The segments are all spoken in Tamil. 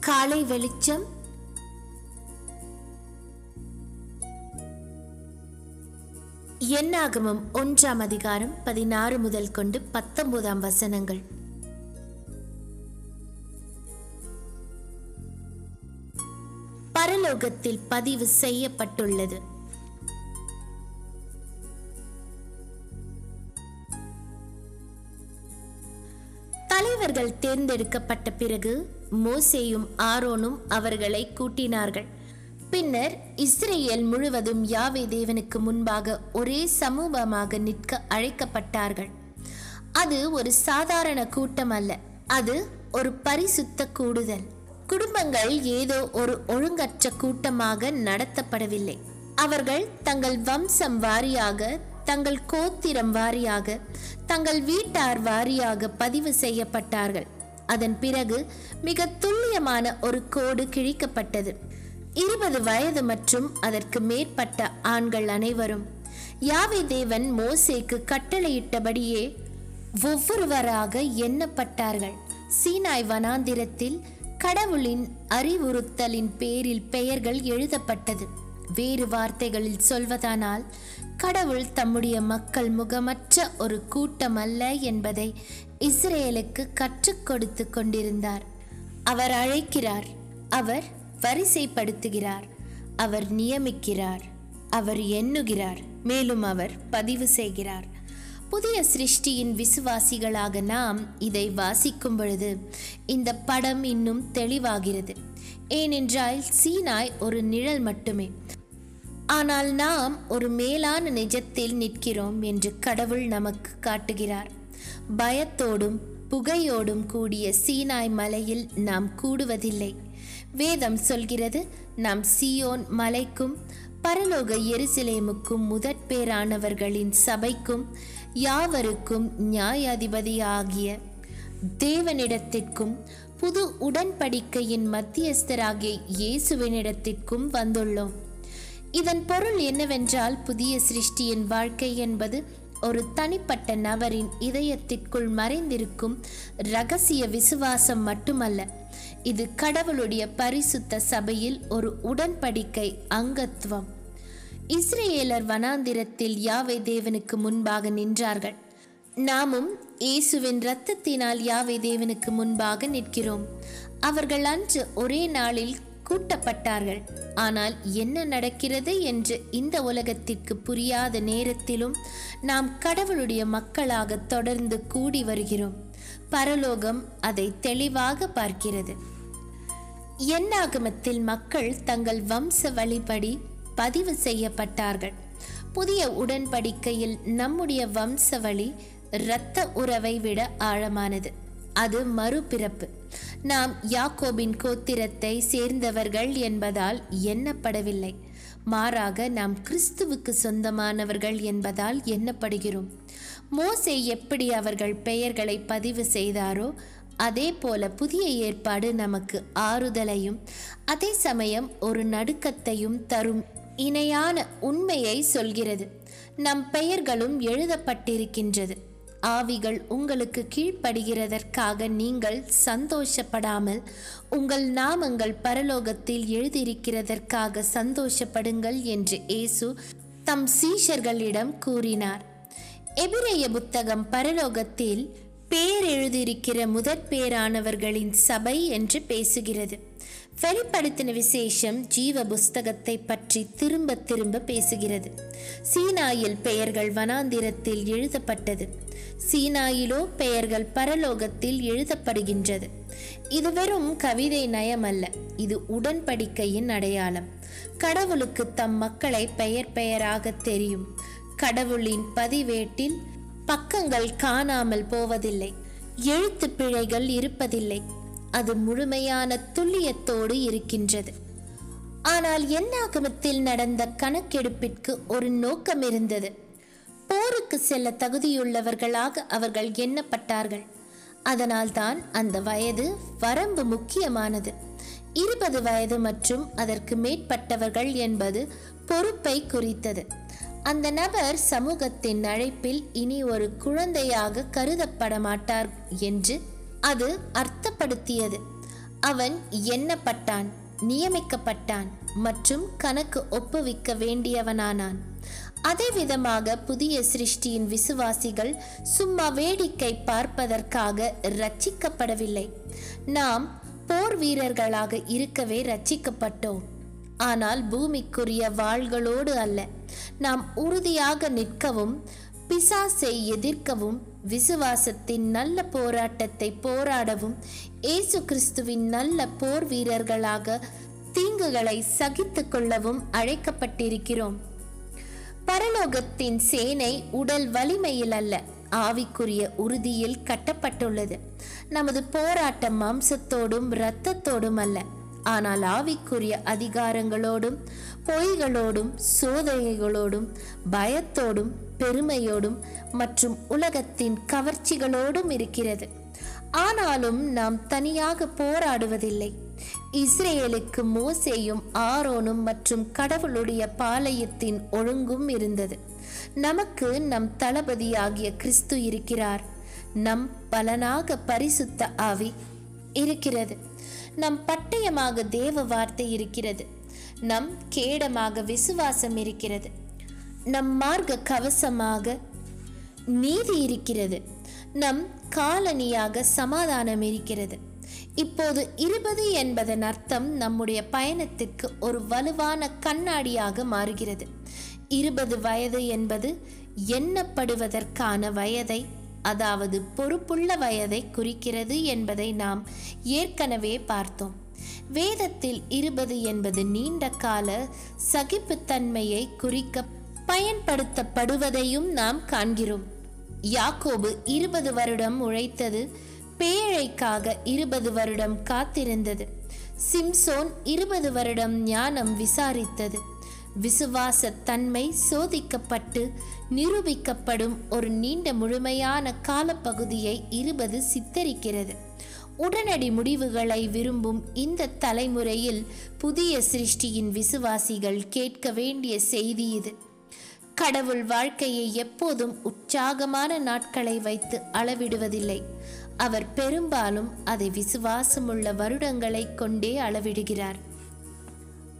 காலை வெளிச்சம். என்னாகமம் ஒன்றாம் அதிகாரம் பதினாறு முதல் கொண்டு பத்தொன்பதாம் வசனங்கள். பரலோகத்தில் பதிவு செய்யப்பட்டுள்ளது. தலைவர்கள் தேர்ந்தெடுக்கப்பட்ட பிறகு மோசேயும் ஆரோனும் அவர்களை கூட்டினார்கள். பின்னர் இஸ்ரேல் முழுவதும் யாவே தேவனுக்கு முன்பாக ஒரே சமூகமாக நிற்க அழைக்கப்பட்டார்கள். அது ஒரு சாதாரண கூட்டம் அல்ல அது ஒரு பரிசுத்த கூடுதல். குடும்பங்கள் ஏதோ ஒரு ஒழுங்கற்ற கூட்டமாக நடத்தப்படவில்லை. அவர்கள் தங்கள் வம்சம் வாரியாக தங்கள் கோத்திரம் வாரியாக தங்கள் வீட்டார் வாரியாக பதிவு செய்யப்பட்டார்கள். அதன் பிறகு மிக துல்லியமான ஒரு கோடு கிழிக்கப்பட்டது. இருபது வயது மற்றும் அதற்கு மேற்பட்ட ஆண்கள் அனைவரும் யாவை தேவன் மோசேக்கு கட்டளையிட்டபடியே ஒவ்வொருவராக எண்ணப்பட்டார்கள். சீனாய் வனாந்திரத்தில் கடவுளின் அறிவுறுத்தலின் பேரில் பெயர்கள் எழுதப்பட்டது. வேறு வார்த்தைகளில் சொல்வதானால் கடவுள் தம்முடைய மக்கள் முகமற்ற ஒரு கூட்டம் அல்ல என்பதை இஸ்ரேலுக்கு கற்றுக் கொடுத்து கொண்டிருந்தார். அவர் அழைக்கிறார் அவர் வரிசைப்படுத்துகிறார் அவர் நியமிக்கிறார் அவர் எண்ணுகிறார் மேலும் அவர் பதிவு செய்கிறார். புதிய சிருஷ்டியின் விசுவாசிகளாக நாம் இதை வாசிக்கும் பொழுது இந்த படம் இன்னும் தெளிவாகிறது. ஏனென்றால் சீனாய் ஒரு நிழல் மட்டுமே. ஆனால் நாம் ஒரு மேலான நிஜத்தில் நிற்கிறோம் என்று கடவுள் நமக்கு காட்டுகிறார். பயத்தோடும் புகையோடும் கூடிய சீனாய் மலையில் நாம் கூடுவதில்லை. வேதம் சொல்கிறது நாம் சியோன் மலைக்கும் பரலோக எருசலேமுக்கும் முதற்பேரானவர்களின் சபைக்கும் யாவருக்கும் நியாயாதிபதியாகிய தேவனிடத்திற்கும் புது உடன்படிக்கையின் மத்தியஸ்தராகிய இயேசுவினிடத்திற்கும் வந்துள்ளோம். இதன் பொருள் என்னவென்றால் புதிய சிருஷ்டியின் வாழ்க்கை என்பது ஒரு தனிப்பட்ட நபரின் இதயத்திற்குள் மறைந்திருக்கும் ரகசிய விசுவாசம் மட்டுமல்ல இது கடவுளுடைய பரிசுத்த சபையில் ஒரு உடன்படிக்கை அங்கத்துவம். இஸ்ரேலர் வனாந்திரத்தில் யாவை தேவனுக்கு முன்பாக நின்றார்கள்? நாமும் இயேசுவின் இரத்தத்தினால் யாவை தேவனுக்கு முன்பாக நிற்கிறோம்? அவர்கள் அன்று ஒரே நாளில் கூட்டப்பட்டார்கள். ஆனால் என்ன நடக்கிறது என்று இந்த உலகத்திற்கு புரியாத நேரத்திலும் நாம் கடவுளுடைய மக்களாக தொடர்ந்து கூடி வருகிறோம். பரலோகம் அதை தெளிவாக பார்க்கிறது. எண்ணாகமத்தில் மக்கள் தங்கள் வம்ச வழிபடி பதிவு செய்யப்பட்டார்கள். புதிய உடன்படிக்கையில் நம்முடைய வம்சவழி இரத்த உறவை விட ஆழமானது. அது மறுபிறப்பு. நாம் யாக்கோபின் கோத்திரத்தை சேர்ந்தவர்கள் என்பதால் எண்ணப்படவில்லை. மாறாக நாம் கிறிஸ்துவுக்கு சொந்தமானவர்கள் என்பதால் எண்ணப்படுகிறோம். மோசே எப்படி அவர்கள் பெயர்களை பதிவு செய்தாரோ அதே போல புதிய ஏற்பாடு நமக்கு ஆறுதலையும் அதே சமயம் ஒரு நடுக்கத்தையும் தரும் இணையான உண்மையை சொல்கிறது. நம் பெயர்களும் எழுதப்பட்டிருக்கின்றது. ஆவிகள் உங்களுக்கு கீழ்ப்படுகிறதற்காக நீங்கள் சந்தோஷப்படாமல் உங்கள் நாமங்கள் பரலோகத்தில் எழுதியிருக்கிறதற்காக சந்தோஷப்படுங்கள் என்று இயேசு தம் சீஷர்களிடம் கூறினார். எபிரேய புத்தகம் பரலோகத்தில் பேர் எழுதியிருக்கிற முதற் பேரானவர்களின் சபை என்று பேசுகிறது. வெளிப்படுத்தின விசேஷம் ஜீவ புஸ்தகத்தை பற்றி திரும்ப திரும்ப பேசுகிறது. சீனாயில் பெயர்கள் வனாந்திரத்தில் எழுதப்பட்டது. சீனாயிலோ பெயர்கள் பரலோகத்தில் எழுதப்படுகின்றது. இது வெறும் கவிதை நயம் அல்ல இது உடன்படிக்கையின் அடையாளம். கடவுளுக்கு தம் மக்களை பெயர் பெயராக தெரியும். கடவுளின் பதிவேட்டில் பக்கங்கள் காணாமல் போவதில்லை எழுத்து பிழைகள் இருப்பதில்லை. அது முழுமையான துல்லியத்தோடு இருக்கின்றது. ஆனால் எண்ணாகமத்தில் நடந்த கணக்கெடுப்பிற்கு ஒரு நோக்கம் இருந்தது. போருக்கு செல்ல தகுதியுள்ளவர்களாக அவர்கள் எண்ணப்பட்டார்கள். அதனால்தான் அந்த வயது வரம்பு முக்கியமானது. இருபது வயது மற்றும் அதற்கு மேற்பட்டவர்கள் என்பது பொறுப்பை குறித்தது. அந்த நபர் சமூகத்தின் அழைப்பில் இனி ஒரு குழந்தையாக கருதப்பட மாட்டார் என்று அது அர்த்தப்படுத்தியது. அவன் எண்ணப்பட்டான் நியமிக்கப்பட்டான் மற்றும் கணக்கு ஒப்புவிக்க வேண்டியவனானான். அதே விதமாக புதிய சிருஷ்டியின் விசுவாசிகள் சும்மா வேடிக்கை பார்ப்பதற்காக ரட்சிக்கப்படவில்லை. நாம் போர் வீரர்களாக இருக்கவே ரட்சிக்கப்பட்டோம். ஆனால் பூமிக்குரிய வாள்களோடு அல்ல. நாம் உறுதியாக நிற்கவும் பிசாசை எதிர்க்கவும் விசுவாசத்தின் நல்ல போராட்டத்தை போராடவும் இயேசு கிறிஸ்துவின் நல்ல போர் வீரர்களாக தீங்குகளை சகித்து கொள்ளவும் அழைக்கப்பட்டிருக்கிறோம். பரலோகத்தின் சேனை உடல் வலிமையில் அல்ல ஆவிக்குரிய உறுதியில் கட்டப்பட்டுள்ளது. நமது போராட்டம் மாம்சத்தோடும் இரத்தத்தோடும் அல்ல ஆனால் ஆவிக்குரிய அதிகாரங்களோடும் பொய்களோடும் சோதனைகளோடும் பயத்தோடும் பெருமையோடும் மற்றும் உலகத்தின் கவர்ச்சிகளோடும் இருக்கிறது. ஆனாலும் நாம் தனியாக போராடுவதில்லை. இஸ்ரேலுக்கு மோசேயும் ஆரோனும் மற்றும் கடவுளுடைய பாளையத்தின் ஒழுங்கும் இருந்தது. நமக்கு நம் தளபதியாகிய கிறிஸ்து இருக்கிறார். நம் பலனாக பரிசுத்த ஆவி இருக்கிறது. நம் பட்டயமாக தேவ வார்த்தை இருக்கிறது. நம் கேடமாக விசுவாசம் இருக்கிறது. நம் மார்க்க கவசமாக நீதி இருக்கிறது. நம் காலனியாக சமாதானம் இருக்கிறது. இப்போது இருபது என்பதன் அர்த்தம் நம்முடைய பயணத்திற்கு ஒரு வலுவான கண்ணாடியாக மாறுகிறது. இருபது வயது என்பது எண்ணப்படுவதற்கான வயதை அதாவது பொறுப்புள்ள வயதை குறிக்கிறது என்பதை நாம் ஏற்கனவே பார்த்தோம். வேதத்தில் இருபது என்பது நீண்ட கால சகிப்புத்தன்மையை குறிக்க பயன்படுத்தப்படுவதையும் நாம் காண்கிறோம். யாக்கோபு இருபது வருடம் உழைத்தது பேழைக்காக இருபது வருடம் காத்திருந்தது. சிம்சோன் இருபது வருடம் ஞானம் விசாரித்தது. விசுவாசத்தன்மை சோதிக்கப்பட்டு நிரூபிக்கப்படும் ஒரு நீண்ட முழுமையான காலப்பகுதியை இருபது சித்தரிக்கிறது. உடனடி முடிவுகளை விரும்பும் இந்த தலைமுறையில் புதிய சிருஷ்டியின் விசுவாசிகள் கேட்க வேண்டிய செய்தி இது. கடவுள் வாழ்க்கையை எப்போதும் உற்சாகமான நாட்களை வைத்து அளவிடுவதில்லை. அவர் பெரும்பாலும் அதை விசுவாசமுள்ள வருடங்களை கொண்டே அளவிடுகிறார்.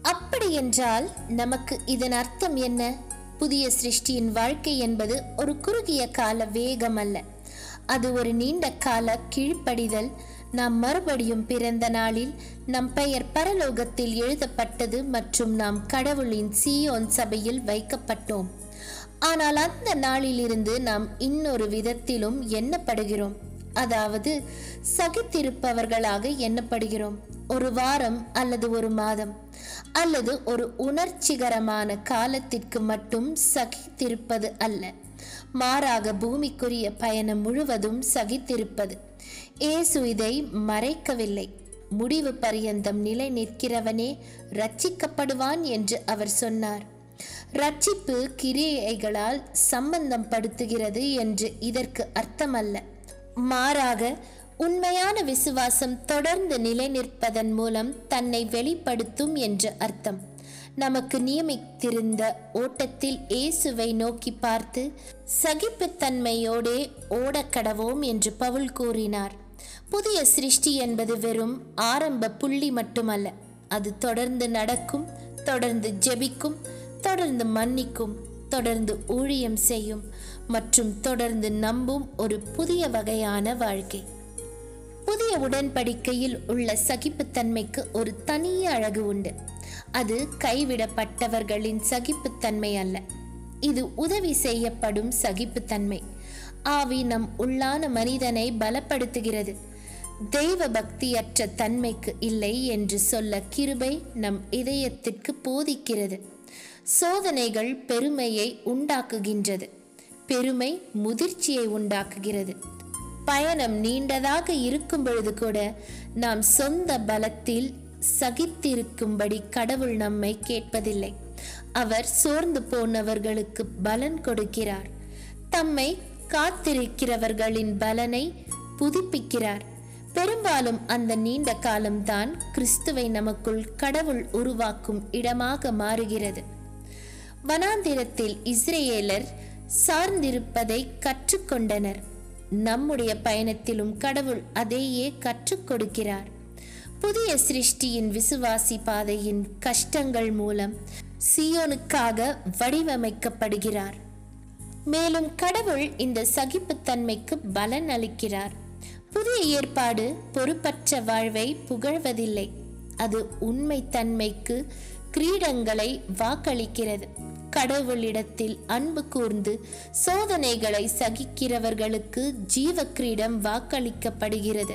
அப்படியென்றால் நமக்கு இதன் அர்த்தம் என்ன? புதிய சிருஷ்டியின் வாழ்க்கை என்பது ஒரு குறுகிய கால வேகம் அல்ல. அது ஒரு நீண்ட கால கீழ்ப்படிதல். நாம் மறுபடியும் பிறந்த நாளில் நம் பெயர் பரலோகத்தில் எழுதப்பட்டது மற்றும் நாம் கடவுளின் சீயோன் சபையில் வைக்கப்பட்டோம். ஆனால் அந்த நாளிலிருந்து நாம் இன்னொரு விதத்திலும் எண்ணப்படுகிறோம். அதாவது சகித்திருப்பவர்களாக எண்ணப்படுகிறோம். ஒரு வாரம் அல்லது ஒரு மாதம் அல்லது ஒரு உணர்ச்சிகரமான காலத்திற்கு மட்டும் சகித்திருப்பது அல்ல. மாறாக பூமிக்குரிய பயணம் முழுவதும் சகித்திருப்பது. இயேசு இதை மறைக்கவில்லை. முடிவு பரியந்தம் நிலை நிற்கிறவனே ரட்சிக்கப்படுவான் என்று அவர் சொன்னார். ரட்சிப்பு கிரியைகளால் சம்பந்தம் படுத்துகிறது என்று இதற்கு அர்த்தமல்ல. மாறாக உண்மையான விசுவாசம் தொடர்ந்து நிலை நிற்பதன் மூலம் தன்னை வெளிப்படுத்தும் என்று அர்த்தம். நமக்கு நியமித்திருந்த ஓட்டத்தில் இயேசுவை நோக்கி பார்த்து சகிப்புத்தன்மையோடே ஓடக்கடவோம் என்று பவுல் கூறினார். புதிய சிருஷ்டி என்பது வெறும் ஆரம்ப புள்ளி மட்டுமல்ல. அது தொடர்ந்து நடக்கும் தொடர்ந்து ஜெபிக்கும் தொடர்ந்து மன்னிக்கும் தொடர்ந்து ஊழியம் செய்யும் மற்றும் தொடர்ந்து நம்பும் ஒரு புதிய வகையான வாழ்க்கை. புதிய உடன்படிக்கையில் உள்ள சகிப்புத்தன்மைக்கு ஒரு தனிய அழகு உண்டு. அது கைவிடப்பட்டவர்களின் சகிப்புத்தன்மை அல்ல. இது உதவி செய்யப்படும் சகிப்புத்தன்மை. ஆவி நம் உள்ளான மனிதனை பலப்படுத்துகிறது. தெய்வ பக்தியற்ற தன்மைக்கு இல்லை என்று சொல்ல கிருபை நம் இதயத்திற்கு போதிக்கிறது. சோதனைகள் பெருமையை உண்டாக்குகின்றது. பெருமை முதிர்ச்சியை உண்டாக்குகிறது. பயணம் நீண்டதாக இருக்கும் பொழுது கூட நாம் சொந்த பலத்தில் சகித்திருக்கும்படி கடவுள் நம்மை கேட்பதில்லை. அவர் சோர்ந்து போனவர்களுக்கு பலன் கொடுக்கிறார். தம்மை காத்திருக்கிறவர்களின் பலனை புதுப்பிக்கிறார். பெரும்பாலும் அந்த நீண்ட காலம்தான் கிறிஸ்துவை நமக்குள் கடவுள் உருவாக்கும் இடமாக மாறுகிறது. வனாந்திரத்தில் இஸ்ரேலர் சார்ந்திருப்பதை கற்றுக்கொண்டனர். நம்முடைய பயணத்திலும் கடவுள் அதையே கற்றுக் கொடுக்கிறார். புதிய சிருஷ்டியின் விசுவாசி பாதையின் கஷ்டங்கள் மூலம் சியோனுக்காக வடிவமைக்கப்படுகிறார். மேலும் கடவுள் இந்த சகிப்புத்தன்மைக்கு பலன் அளிக்கிறார். புதிய ஏற்பாடு பொறுப்பற்ற வாழ்வை புகழ்வதில்லை. அது உண்மை தன்மைக்கு கிரீடங்களை வாக்களிக்கிறது. கடவுளிடத்தில் அன்பு கூர்ந்து சோதனைகளை சகிக்கிறவர்களுக்கு ஜீவ கிரீடம் வாக்களிக்கப்படுகிறது.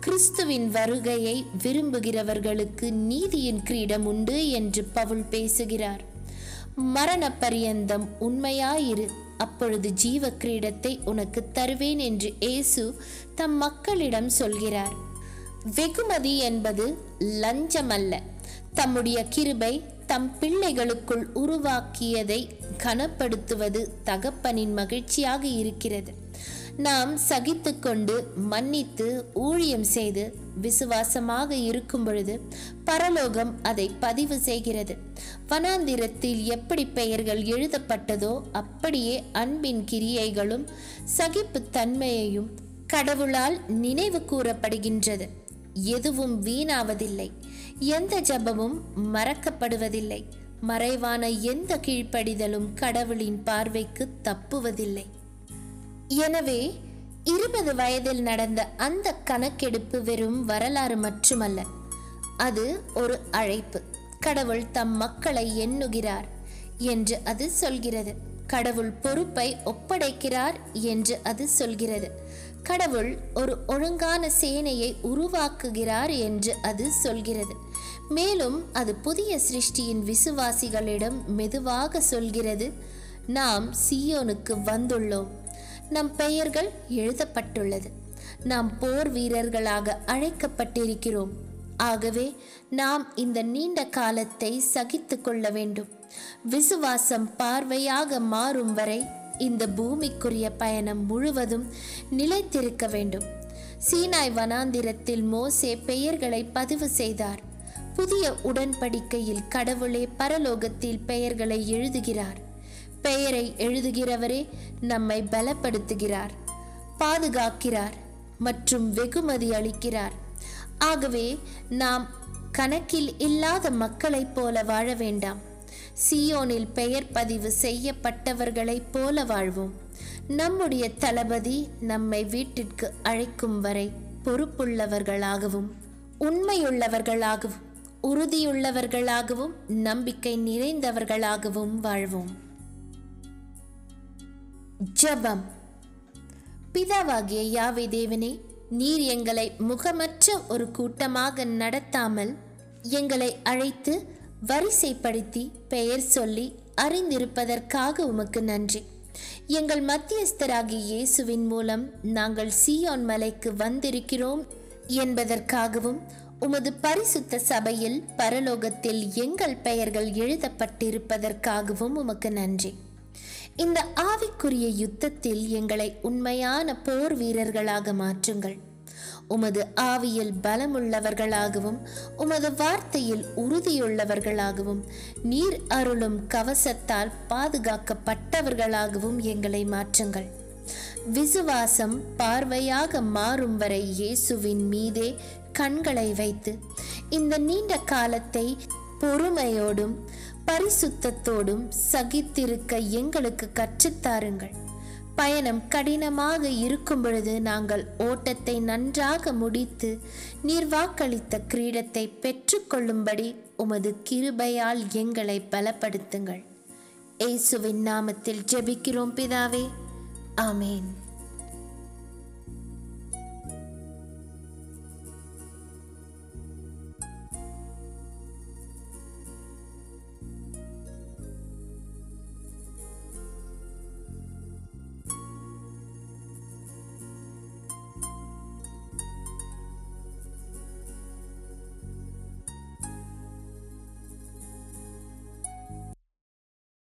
கிறிஸ்துவின் வருகையை விரும்புகிறவர்களுக்கு நீதியின் கிரீடம் உண்டு என்று பவுல் பேசுகிறார். மரண பரியந்தம் உண்மையாயிரு அப்பொழுது ஜீவ கிரீடத்தை உனக்கு தருவேன் என்று இயேசு தம் மக்களிடம் சொல்கிறார். வெகுமதி என்பது லஞ்சமல்ல. தம்முடைய கிருபை தம் பிள்ளைகளுக்குள் உருவாக்கியதை கனப்படுத்துவது தகப்பனின் மகிழ்ச்சியாக இருக்கிறது. நாம் சகித்துக்கொண்டு மன்னித்து ஊழியம் செய்து விசுவாசமாக இருக்கும் பொழுது பரலோகம் அதை பதிவு செய்கிறது. வனாந்திரத்தில் எப்படி பெயர்கள் எழுதப்பட்டதோ அப்படியே அன்பின் கிரியைகளும் சகிப்பு தன்மையையும் கடவுளால் நினைவு கூறப்படுகின்றது. எதுவும் வீணாவதில்லை. எந்த ஜபமும் மறக்கப்படுவதில்லை. மறைவான எந்த கீழ்ப்படிதலும் கடவுளின் பார்வைக்கு தப்புவதில்லை. எனவே இருபது வயதில் நடந்த அந்த கணக்கெடுப்பு வெறும் வரலாறு மட்டுமல்ல. அது ஒரு அழைப்பு. கடவுள் தம் மக்களை எண்ணுகிறார் என்று அது சொல்கிறது. கடவுள் பொறுப்பை ஒப்படைக்கிறார் என்று அது சொல்கிறது. கடவுள் ஒரு ஒழுங்கான சேனையை உருவாக்குகிறார் என்று அது சொல்கிறது. மேலும் அது புதிய சிருஷ்டியின் விசுவாசிகளிடம் மெதுவாக சொல்கிறது நாம் சியோனுக்கு வந்துள்ளோம். நம் பெயர்கள் எழுதப்பட்டுள்ளது. நாம் போர் வீரர்களாக அழைக்கப்பட்டிருக்கிறோம். ஆகவே நாம் இந்த நீண்ட காலத்தை சகித்து கொள்ள வேண்டும். விசுவாசம் பார்வையாக மாறும் வரை இந்த பூமிக்குரிய பயணம் முழுவதும் நிலைத்திருக்க வேண்டும். சீனாய் வனாந்திரத்தில் மோசே பெயர்களை பதிவு செய்தார். புதிய உடன்படிக்கையில் கடவுளே பரலோகத்தில் பெயர்களை எழுதுகிறார். பெயரை எழுதுகிறவரே நம்மை பலப்படுத்துகிறார். பாதுகாக்கிறார் மற்றும் வெகுமதி அளிக்கிறார். ஆகவே நாம் கணக்கில் இல்லாத மக்களைப் போல வாழ வேண்டாம். சியோனில் பெயர் பதிவு செய்யப்பட்டவர்களைப் போல வாழ்வோம். நம்முடைய தளபதி நம்மை வீட்டிற்கு அழைக்கும் வரை பொறுப்புள்ளவர்களாகவும் உண்மையுள்ளவர்களாகவும் உறுதியுள்ளவர்களாகவும் நம்பிக்கை நிறைந்தவர்களாகவும் வாழ்வோம். ஜபம். பிதாவாகிய யாவை தேவனே நீர் எங்களை முகமற்ற ஒரு கூட்டமாக நடத்தாமல் எங்களை அழைத்து வரிசைப்படுத்தி பெயர் சொல்லி அறிந்திருப்பதற்காக உமக்கு நன்றி. எங்கள் மத்தியஸ்தராகிய இயேசுவின் மூலம் நாங்கள் சீயோன் மலைக்கு வந்திருக்கிறோம் என்பதற்காகவும் உமது பரிசுத்த சபையில் பரலோகத்தில் எங்கள் பெயர்கள் எழுதப்பட்டிருப்பதற்காகவும் உமக்கு நன்றி. இந்த ஆவிக்குரிய யுத்தத்தில் எங்களை உண்மையான போர் வீரர்களாக மாற்றுங்கள். உமது ஆவியில் பலமுள்ளவர்களாகவும் உமது வார்த்தையில் உறுதியுள்ளவர்களாகவும் நீர் அருளும் கவசத்தால் பாதுகாக்கப்பட்டவர்களாகவும் எங்களை மாற்றுங்கள். விசுவாசம் பார்வையாக மாறும் வரை இயேசுவின் மீதே கண்களை வைத்து இந்த நீண்ட காலத்தை பொறுமையோடும் பரிசுத்தத்தோடும் சகித்திருக்க எங்களுக்கு கற்றுத்தாருங்கள் பயணம் கடினமாக இருக்கும் பொழுது நாங்கள் ஓட்டத்தை நன்றாக முடித்து நீர் வாக்களித்த கிரீடத்தை பெற்றுக்கொள்ளும்படி உமது கிருபையால் எங்களை பலப்படுத்துங்கள். இயேசுவின் நாமத்தில் ஜெபிக்கிறோம் பிதாவே. ஆமேன்.